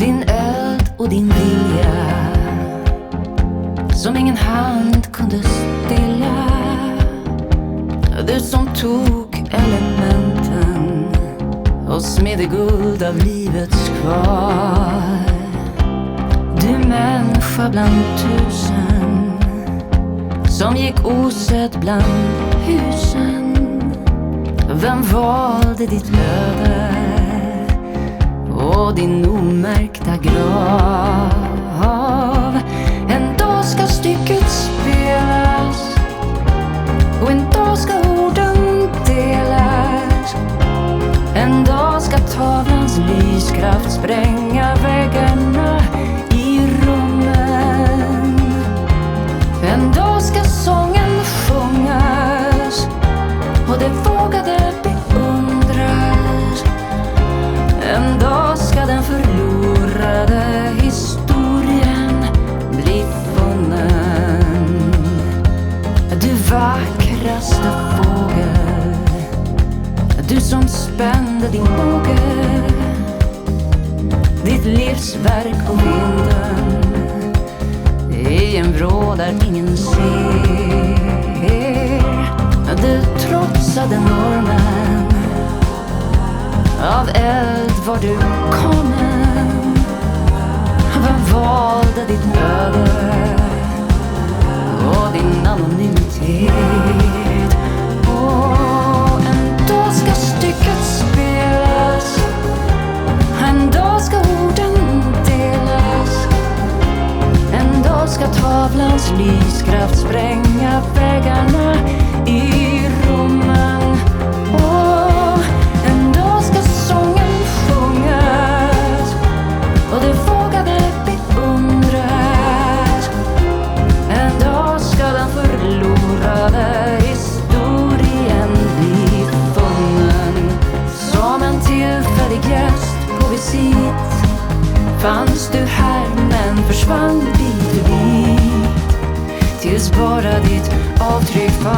din eld och din vilja som ingen hand kunde stilla. Du som tog elementen och smedde guld av livets kvar. Du människa bland tusen som gick osedd bland husen. Vem valde ditt öde och din omärkta grav? En dag ska stycket spelas och en dag ska orden delas. En dag ska tavlans lyskraft spränga väggarna spände din båge. Ditt livsverk på vinden i en vrå där ingen ser. Du trotsade normen. Av eld var du kommen. Vem valde ditt öde och din anonymitet? lyskraft spränga väggarna i rummen. Och en dag ska sången sjungas och det vågade beundras. En dag ska den förlorade historien bli funnen. Som en tillfällig gäst på visit fanns du här men försvann finns bara ditt avtryck på